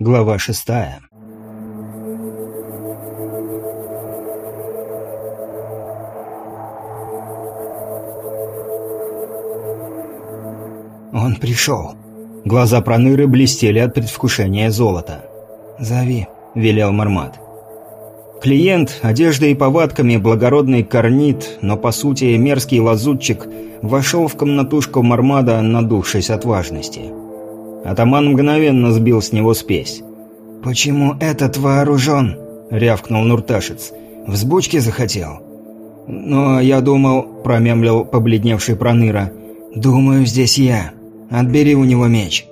Глава шестая. Он пришел. Глаза Проныры блестели от предвкушения золота. «Зови», — велел Мармат. Клиент, одеждой и повадками благородный корнит, но по сути мерзкий лазутчик, вошел в комнатушку Мармада, надувшись от важности. Атаман мгновенно сбил с него спесь. «Почему этот вооружен?» — рявкнул Нурташец. «Взбучки захотел?» «Но я думал...» — промямлил побледневший Проныра. «Думаю, здесь я. Отбери у него меч».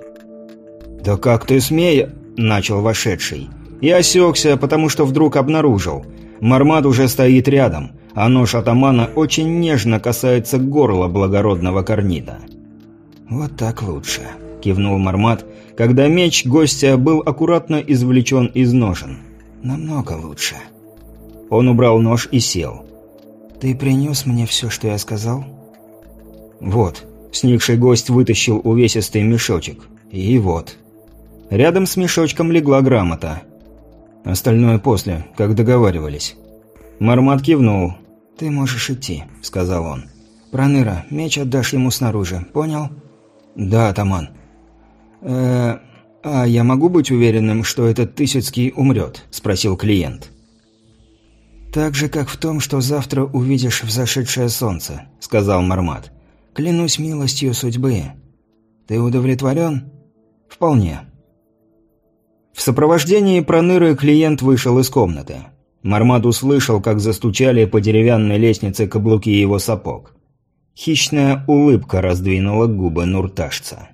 «Да как ты смея?» — начал вошедший. И осекся, потому что вдруг обнаружил. Мармат уже стоит рядом, а нож атамана очень нежно касается горла благородного корнита. «Вот так лучше», — кивнул Мармат, когда меч гостя был аккуратно извлечен из ножен. «Намного лучше». Он убрал нож и сел. «Ты принес мне все, что я сказал?» «Вот», — сникший гость вытащил увесистый мешочек. «И вот». Рядом с мешочком легла грамота. Остальное после, как договаривались. Мармат кивнул. «Ты можешь идти», — сказал он. «Проныра, меч отдашь ему снаружи, понял?» «Да, атаман». «Э, а я могу быть уверенным, что этот Тысяцкий умрет?» – спросил клиент. «Так же, как в том, что завтра увидишь взошедшее солнце», – сказал Мармат. «Клянусь милостью судьбы. Ты удовлетворен?» «Вполне. В сопровождении Проныры клиент вышел из комнаты. Мармад услышал, как застучали по деревянной лестнице каблуки его сапог. Хищная улыбка раздвинула губы нурташца.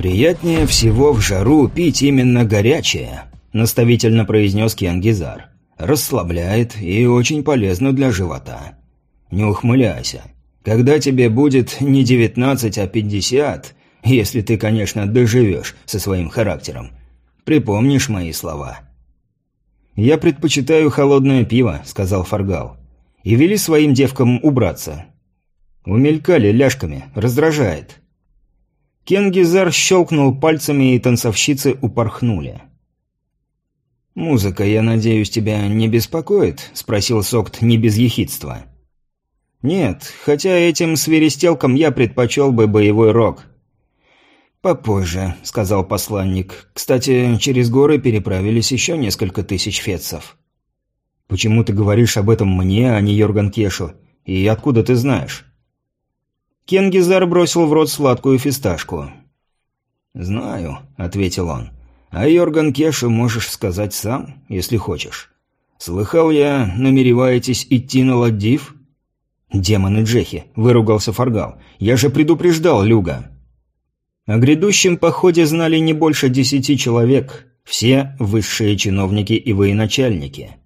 «Приятнее всего в жару пить именно горячее», – наставительно произнес Кенгизар. «Расслабляет и очень полезно для живота. Не ухмыляйся. Когда тебе будет не 19, а 50, если ты, конечно, доживешь со своим характером, припомнишь мои слова». «Я предпочитаю холодное пиво», — сказал Фаргал. «И вели своим девкам убраться». Умелькали ляжками, раздражает. Кенгизар щелкнул пальцами, и танцовщицы упорхнули. «Музыка, я надеюсь, тебя не беспокоит?» – спросил Сокт не без ехидства. «Нет, хотя этим свиристелкам я предпочел бы боевой рог». «Попозже», — сказал посланник. «Кстати, через горы переправились еще несколько тысяч фетцев». «Почему ты говоришь об этом мне, а не Йорган Кешу? И откуда ты знаешь?» Кенгизар бросил в рот сладкую фисташку. «Знаю», — ответил он. «А Йорган Кешу можешь сказать сам, если хочешь. Слыхал я, намереваетесь идти на Ладдив?» «Демоны Джехи!» – выругался Фаргал. «Я же предупреждал Люга!» О грядущем походе знали не больше десяти человек, все высшие чиновники и военачальники.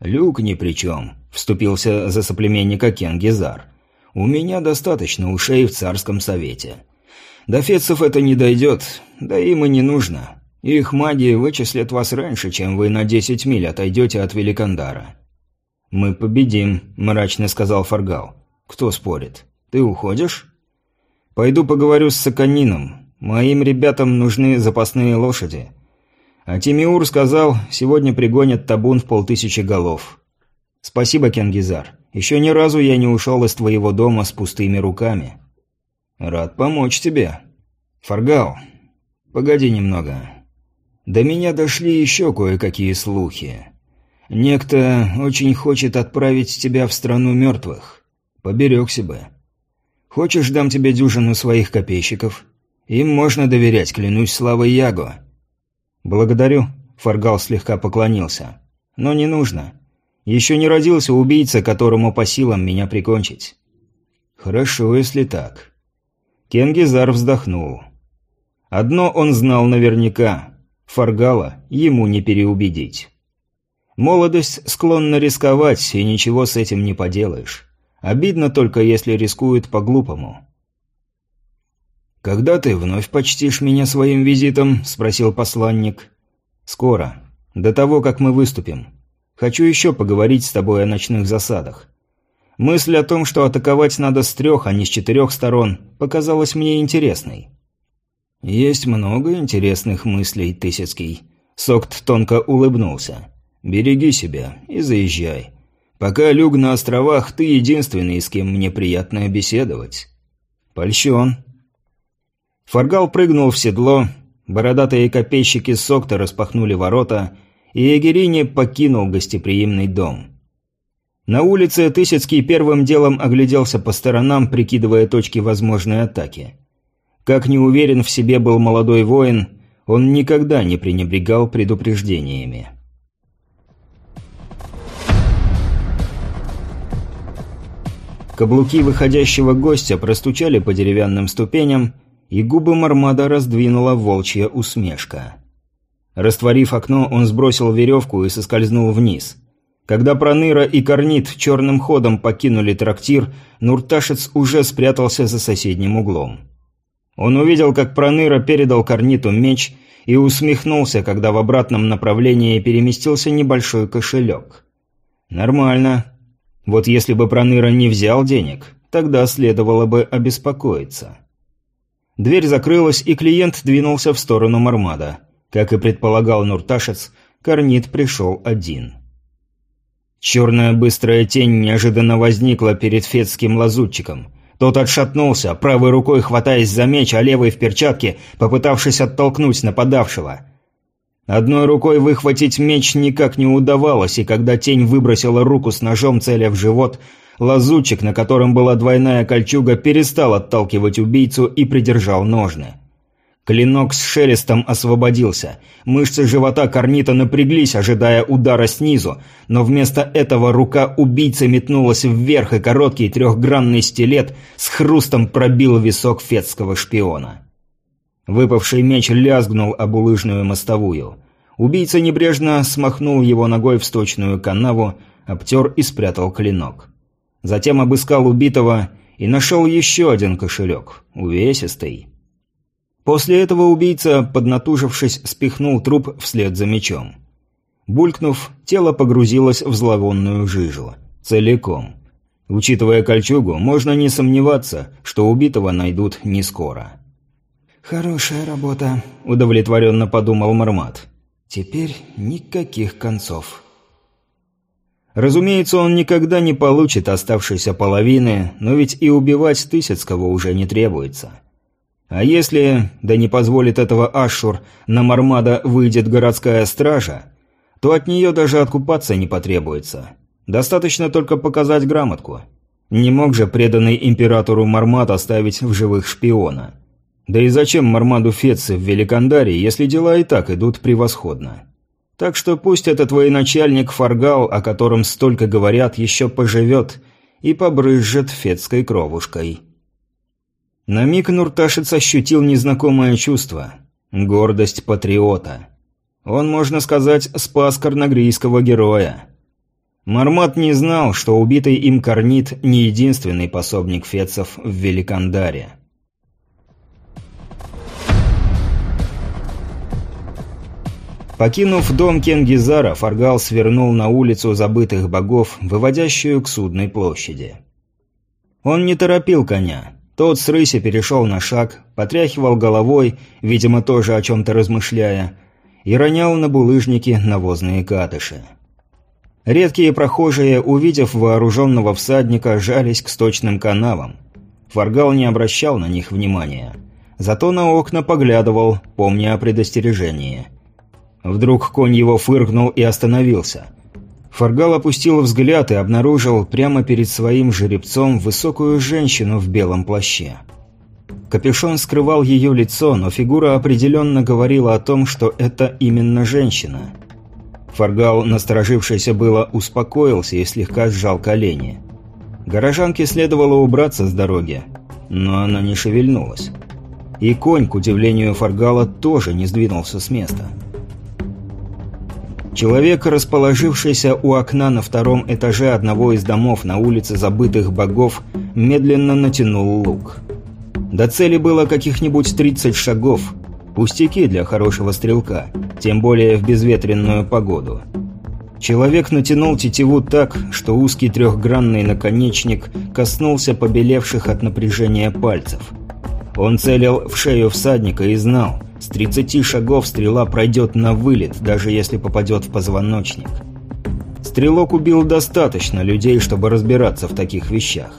«Люк ни при чем», – вступился за соплеменника Кенгизар. «У меня достаточно ушей в царском совете. До фецев это не дойдет, да им и не нужно. Их маги вычислят вас раньше, чем вы на десять миль отойдете от Великандара». «Мы победим», – мрачно сказал Фаргал. «Кто спорит? Ты уходишь?» «Пойду поговорю с Саканином. Моим ребятам нужны запасные лошади». А Тимиур сказал, сегодня пригонят табун в полтысячи голов. «Спасибо, Кенгизар. Еще ни разу я не ушел из твоего дома с пустыми руками». «Рад помочь тебе». «Фаргал, погоди немного. До меня дошли еще кое-какие слухи». Некто очень хочет отправить тебя в страну мертвых. Поберегся бы. Хочешь, дам тебе дюжину своих копейщиков? Им можно доверять, клянусь славой Яго». «Благодарю», — Фаргал слегка поклонился. «Но не нужно. Еще не родился убийца, которому по силам меня прикончить». «Хорошо, если так». Кенгизар вздохнул. Одно он знал наверняка. Фаргала ему не переубедить. Молодость склонна рисковать, и ничего с этим не поделаешь. Обидно только, если рискуют по-глупому. «Когда ты вновь почтишь меня своим визитом?» – спросил посланник. «Скоро. До того, как мы выступим. Хочу еще поговорить с тобой о ночных засадах. Мысль о том, что атаковать надо с трех, а не с четырех сторон, показалась мне интересной. «Есть много интересных мыслей, Тысяцкий». Сокт тонко улыбнулся. «Береги себя и заезжай. Пока люг на островах, ты единственный, с кем мне приятно беседовать». «Польщен». Фаргал прыгнул в седло, бородатые копейщики Сокта распахнули ворота, и Егерине покинул гостеприимный дом. На улице Тысяцкий первым делом огляделся по сторонам, прикидывая точки возможной атаки. Как не уверен в себе был молодой воин, он никогда не пренебрегал предупреждениями. Каблуки выходящего гостя простучали по деревянным ступеням, и губы Мармада раздвинула волчья усмешка. Растворив окно, он сбросил веревку и соскользнул вниз. Когда Проныра и Корнит черным ходом покинули трактир, Нурташец уже спрятался за соседним углом. Он увидел, как Проныра передал Корниту меч и усмехнулся, когда в обратном направлении переместился небольшой кошелек. «Нормально. Вот если бы Проныра не взял денег, тогда следовало бы обеспокоиться». Дверь закрылась, и клиент двинулся в сторону Мармада. Как и предполагал Нурташец, Корнит пришел один. Черная быстрая тень неожиданно возникла перед фетским лазутчиком. Тот отшатнулся, правой рукой хватаясь за меч, а левой в перчатке, попытавшись оттолкнуть нападавшего. Одной рукой выхватить меч никак не удавалось, и когда тень выбросила руку с ножом, целя в живот, лазутчик, на котором была двойная кольчуга, перестал отталкивать убийцу и придержал ножны. Клинок с шелестом освободился. Мышцы живота Корнита напряглись, ожидая удара снизу, но вместо этого рука убийцы метнулась вверх, и короткий трехгранный стилет с хрустом пробил висок фетского шпиона. Выпавший меч лязгнул об улыжную мостовую. Убийца небрежно смахнул его ногой в сточную канаву, обтер и спрятал клинок. Затем обыскал убитого и нашел еще один кошелек, увесистый. После этого убийца, поднатужившись, спихнул труп вслед за мечом. Булькнув, тело погрузилось в зловонную жижу. Целиком. Учитывая кольчугу, можно не сомневаться, что убитого найдут не скоро. «Хорошая работа», – удовлетворенно подумал Мармат. «Теперь никаких концов». Разумеется, он никогда не получит оставшейся половины, но ведь и убивать Тысяцкого уже не требуется. А если, да не позволит этого Ашур, на Мармада выйдет городская стража, то от нее даже откупаться не потребуется. Достаточно только показать грамотку. Не мог же преданный императору Мармат оставить в живых шпиона. Да и зачем Мармаду Фетце в Великандаре, если дела и так идут превосходно? Так что пусть этот военачальник Фаргал, о котором столько говорят, еще поживет и побрызжет фетской кровушкой. На миг Нурташец ощутил незнакомое чувство – гордость патриота. Он, можно сказать, спас карнагрийского героя. Мармат не знал, что убитый им Корнит не единственный пособник фецов в Великандаре. Покинув дом Кенгизара, Фаргал свернул на улицу забытых богов, выводящую к судной площади. Он не торопил коня. Тот с рыси перешел на шаг, потряхивал головой, видимо, тоже о чем-то размышляя, и ронял на булыжники навозные катыши. Редкие прохожие, увидев вооруженного всадника, жались к сточным канавам. Фаргал не обращал на них внимания. Зато на окна поглядывал, помня о предостережении. Вдруг конь его фыркнул и остановился – Фаргал опустил взгляд и обнаружил прямо перед своим жеребцом высокую женщину в белом плаще. Капюшон скрывал ее лицо, но фигура определенно говорила о том, что это именно женщина. Фаргал, насторожившийся было, успокоился и слегка сжал колени. Горожанке следовало убраться с дороги, но она не шевельнулась. И конь, к удивлению Фаргала, тоже не сдвинулся с места. Человек, расположившийся у окна на втором этаже одного из домов на улице забытых богов, медленно натянул лук. До цели было каких-нибудь 30 шагов. Пустяки для хорошего стрелка, тем более в безветренную погоду. Человек натянул тетиву так, что узкий трехгранный наконечник коснулся побелевших от напряжения пальцев. Он целил в шею всадника и знал, с 30 шагов стрела пройдет на вылет, даже если попадет в позвоночник. Стрелок убил достаточно людей, чтобы разбираться в таких вещах.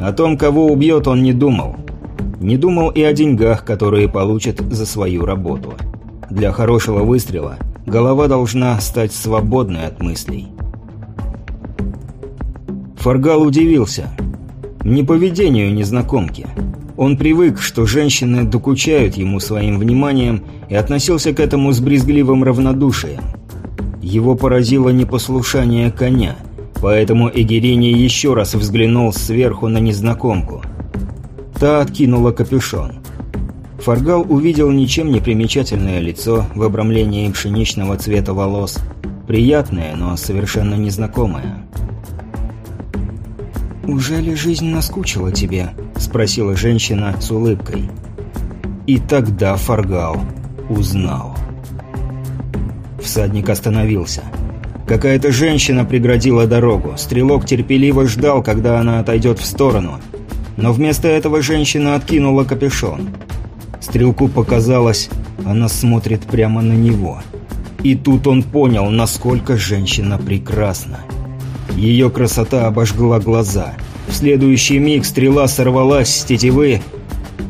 О том, кого убьет, он не думал. Не думал и о деньгах, которые получит за свою работу. Для хорошего выстрела – Голова должна стать свободной от мыслей. Фаргал удивился. Не поведению незнакомки. Он привык, что женщины докучают ему своим вниманием и относился к этому с брезгливым равнодушием. Его поразило непослушание коня, поэтому Эгерини еще раз взглянул сверху на незнакомку. Та откинула капюшон. Фаргал увидел ничем не примечательное лицо в обрамлении пшеничного цвета волос. Приятное, но совершенно незнакомое. «Уже ли жизнь наскучила тебе?» – спросила женщина с улыбкой. И тогда Фаргал узнал. Всадник остановился. Какая-то женщина преградила дорогу. Стрелок терпеливо ждал, когда она отойдет в сторону. Но вместо этого женщина откинула капюшон. Стрелку показалось, она смотрит прямо на него. И тут он понял, насколько женщина прекрасна. Ее красота обожгла глаза. В следующий миг стрела сорвалась с тетивы,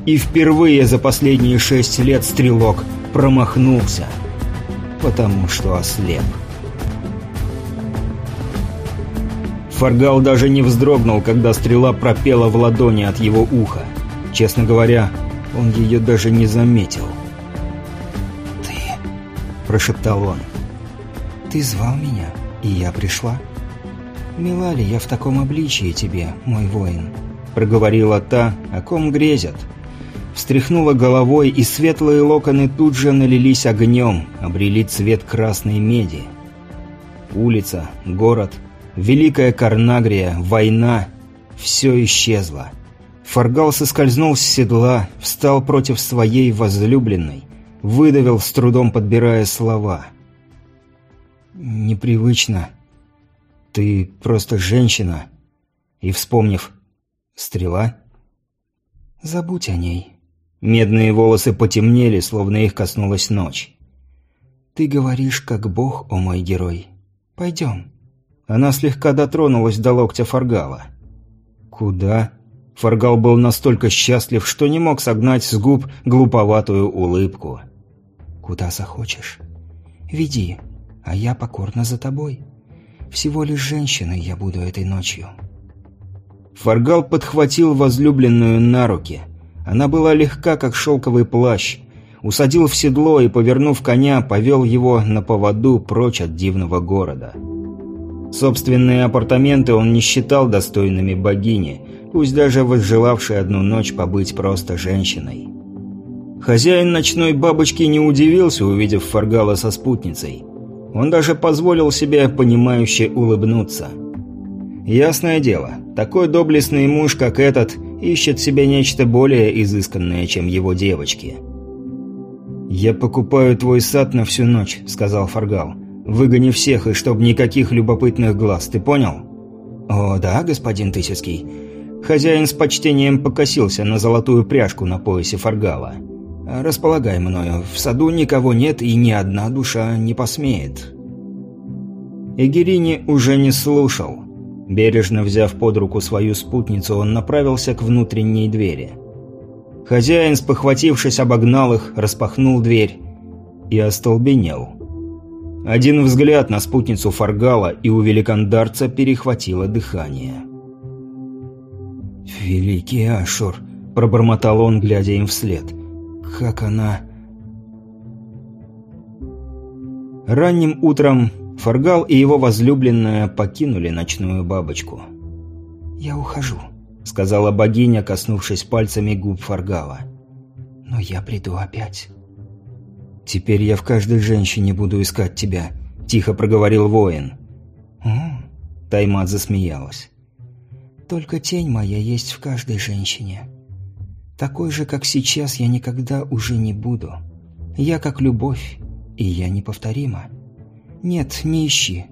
и впервые за последние шесть лет стрелок промахнулся, потому что ослеп. Фаргал даже не вздрогнул, когда стрела пропела в ладони от его уха. Честно говоря, он ее даже не заметил. «Ты...» – прошептал он. «Ты звал меня, и я пришла. Мила ли я в таком обличии тебе, мой воин?» – проговорила та, о ком грезят. Встряхнула головой, и светлые локоны тут же налились огнем, обрели цвет красной меди. Улица, город, Великая Карнагрия, война – все исчезло. Фаргал соскользнул с седла, встал против своей возлюбленной, выдавил, с трудом подбирая слова. «Непривычно. Ты просто женщина». И, вспомнив, «Стрела?» «Забудь о ней». Медные волосы потемнели, словно их коснулась ночь. «Ты говоришь, как бог, о мой герой. Пойдем». Она слегка дотронулась до локтя Фаргала. «Куда?» Фаргал был настолько счастлив, что не мог согнать с губ глуповатую улыбку. «Куда захочешь. Веди, а я покорна за тобой. Всего лишь женщиной я буду этой ночью». Фаргал подхватил возлюбленную на руки. Она была легка, как шелковый плащ. Усадил в седло и, повернув коня, повел его на поводу прочь от дивного города. Собственные апартаменты он не считал достойными богини, пусть даже возжелавшей одну ночь побыть просто женщиной. Хозяин ночной бабочки не удивился, увидев Фаргала со спутницей. Он даже позволил себе понимающе улыбнуться. Ясное дело, такой доблестный муж, как этот, ищет себе нечто более изысканное, чем его девочки. «Я покупаю твой сад на всю ночь», — сказал Фаргал. «Выгони всех, и чтоб никаких любопытных глаз, ты понял?» «О, да, господин Тысяцкий. Хозяин с почтением покосился на золотую пряжку на поясе Фаргала. «Располагай мною. В саду никого нет, и ни одна душа не посмеет». Эгерини уже не слушал. Бережно взяв под руку свою спутницу, он направился к внутренней двери. Хозяин, спохватившись, обогнал их, распахнул дверь и остолбенел. Один взгляд на спутницу Фаргала, и у великандарца перехватило дыхание. «Великий Ашур», — пробормотал он, глядя им вслед. «Как она...» Ранним утром Фаргал и его возлюбленная покинули ночную бабочку. «Я ухожу», — сказала богиня, коснувшись пальцами губ Фаргала. «Но я приду опять». «Теперь я в каждой женщине буду искать тебя», — тихо проговорил воин. «О!» — Таймат засмеялась. Только тень моя есть в каждой женщине. Такой же, как сейчас, я никогда уже не буду. Я как любовь, и я неповторима. Нет, не ищи.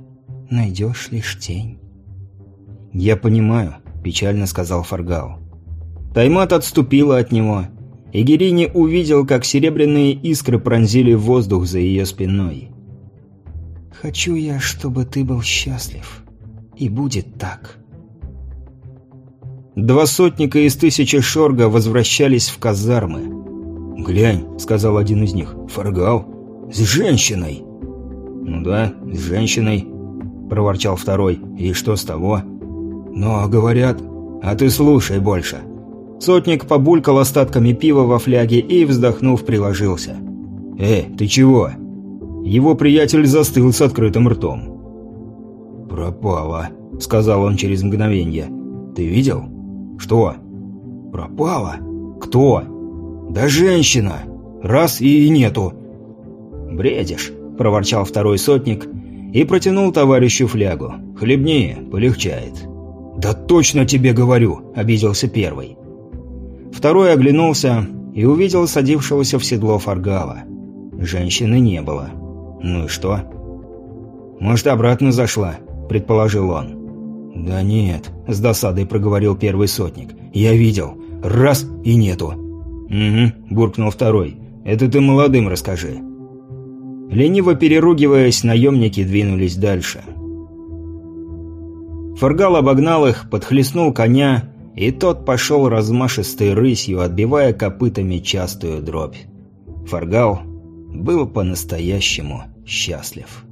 найдешь лишь тень». «Я понимаю», – печально сказал Фаргал. Таймат отступила от него, и Герини увидел, как серебряные искры пронзили воздух за ее спиной. «Хочу я, чтобы ты был счастлив. И будет так». Два сотника из тысячи шорга возвращались в казармы. «Глянь», — сказал один из них, — «Фаргал, с женщиной». «Ну да, с женщиной», — проворчал второй. «И что с того?» «Но, говорят...» «А ты слушай больше». Сотник побулькал остатками пива во фляге и, вздохнув, приложился. «Э, ты чего?» Его приятель застыл с открытым ртом. «Пропала», — сказал он через мгновение. «Ты видел?» «Что?» «Пропала». «Кто?» «Да женщина! Раз и нету!» «Бредишь», — проворчал второй сотник и протянул товарищу флягу. «Хлебни, полегчает». «Да точно тебе говорю!» – обиделся первый. Второй оглянулся и увидел садившегося в седло Фаргала. Женщины не было. Ну и что? «Может, обратно зашла?» – предположил он. «Да нет», – с досадой проговорил первый сотник. «Я видел. Раз и нету». «Угу», – буркнул второй. «Это ты молодым расскажи». Лениво переругиваясь, наемники двинулись дальше. Фаргал обогнал их, подхлестнул коня, и тот пошел размашистой рысью, отбивая копытами частую дробь. Фаргал был по-настоящему счастлив.